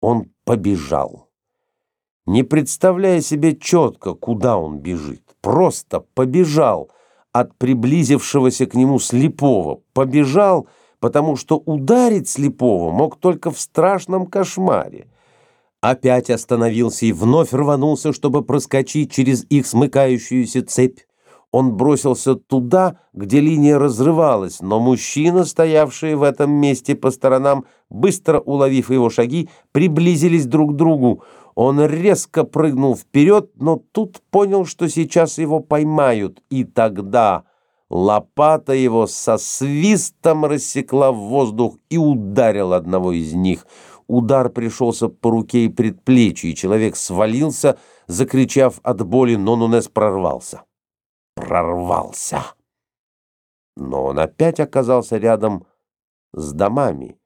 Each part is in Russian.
Он побежал. Не представляя себе четко, куда он бежит, просто побежал от приблизившегося к нему слепого. Побежал, потому что ударить слепого мог только в страшном кошмаре. Опять остановился и вновь рванулся, чтобы проскочить через их смыкающуюся цепь. Он бросился туда, где линия разрывалась, но мужчины, стоявшие в этом месте по сторонам, быстро уловив его шаги, приблизились друг к другу. Он резко прыгнул вперед, но тут понял, что сейчас его поймают, и тогда лопата его со свистом рассекла в воздух и ударил одного из них. Удар пришелся по руке и предплечью, и человек свалился, закричав от боли, но Нунес прорвался прорвался. Но он опять оказался рядом с домами,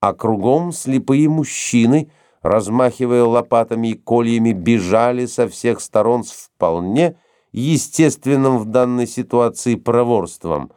а кругом слепые мужчины, размахивая лопатами и кольями, бежали со всех сторон с вполне естественным в данной ситуации проворством.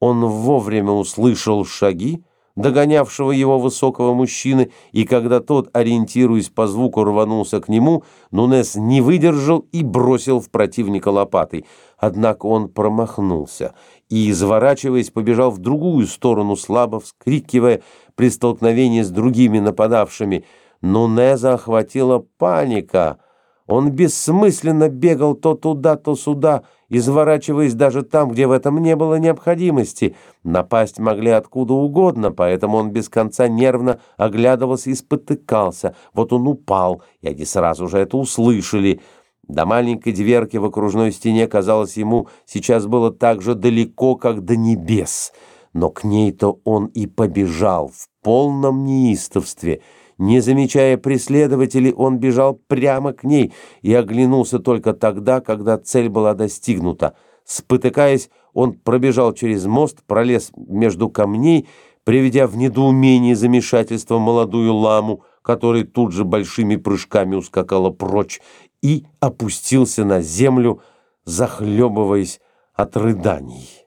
Он вовремя услышал шаги, догонявшего его высокого мужчины, и когда тот, ориентируясь по звуку, рванулся к нему, Нунес не выдержал и бросил в противника лопатой. Однако он промахнулся и, изворачиваясь, побежал в другую сторону, слабо вскрикивая при столкновении с другими нападавшими. Нунеза охватила паника — он бессмысленно бегал то туда, то сюда, изворачиваясь даже там, где в этом не было необходимости. Напасть могли откуда угодно, поэтому он без конца нервно оглядывался и спотыкался. Вот он упал, и они сразу же это услышали. До маленькой дверки в окружной стене, казалось ему, сейчас было так же далеко, как до небес. Но к ней-то он и побежал в полном неистовстве — не замечая преследователей, он бежал прямо к ней и оглянулся только тогда, когда цель была достигнута. Спотыкаясь, он пробежал через мост, пролез между камней, приведя в недоумение замешательство молодую ламу, которая тут же большими прыжками ускакала прочь, и опустился на землю, захлебываясь от рыданий.